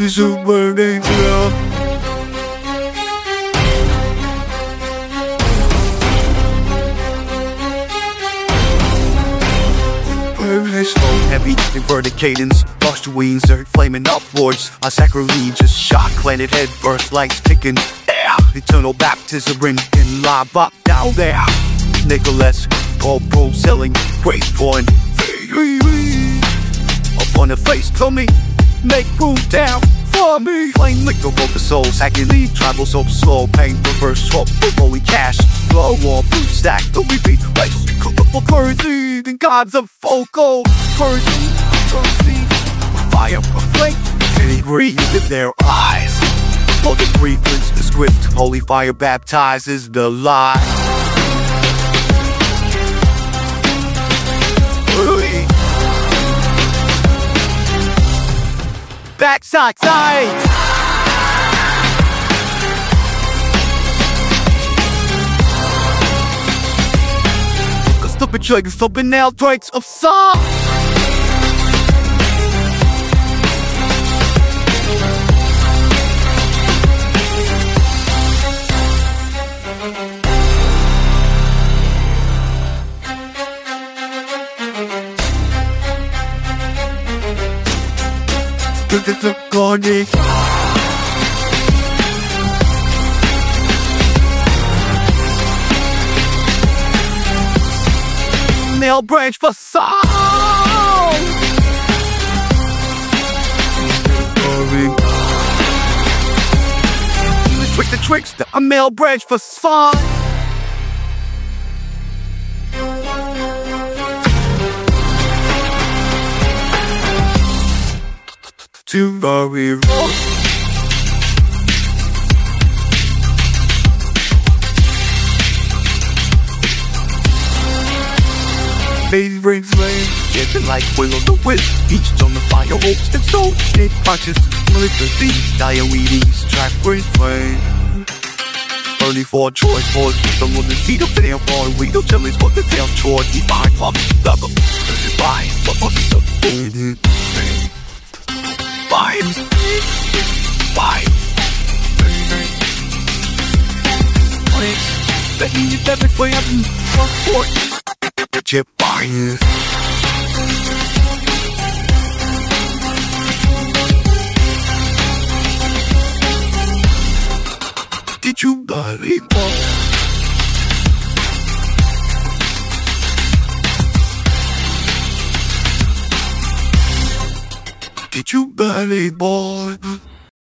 This is burning love. Slow, heavy, inverted cadence Lost to we insert, flaming upwards. A sacrilegious shot, planet head burst, lights ticking. Yeah, eternal baptism in lava. Down there Nicholas, Paul Pro selling, great point. Up on the face, tell me, make room down for me. Flame liquor the soul, agony, tribal so slow Pain, reverse, swap, holy cash Flow on, blue stack, the repeat, right for currency, then gods of focal Currency, currency, fire, flame. Any breathe in their eyes. For the brief, the script Holy fire baptizes the lie Backside side. Stupid triggers, stupid nail traits of song. Corny. Malebranche for song. Trick the trickster, a Malebranche for song. To Murray Road. Baby brings getting like will of the wisp. Each on the fire hopes and so it punches. Malicious these diabetes, track brings flame. Only for choice with some of the feet of the damn boy. We don't tell what the tail chore. Divine pump, level. Divine, what was it Vibes. Vibes. Please, let me get that Did you believe, boy?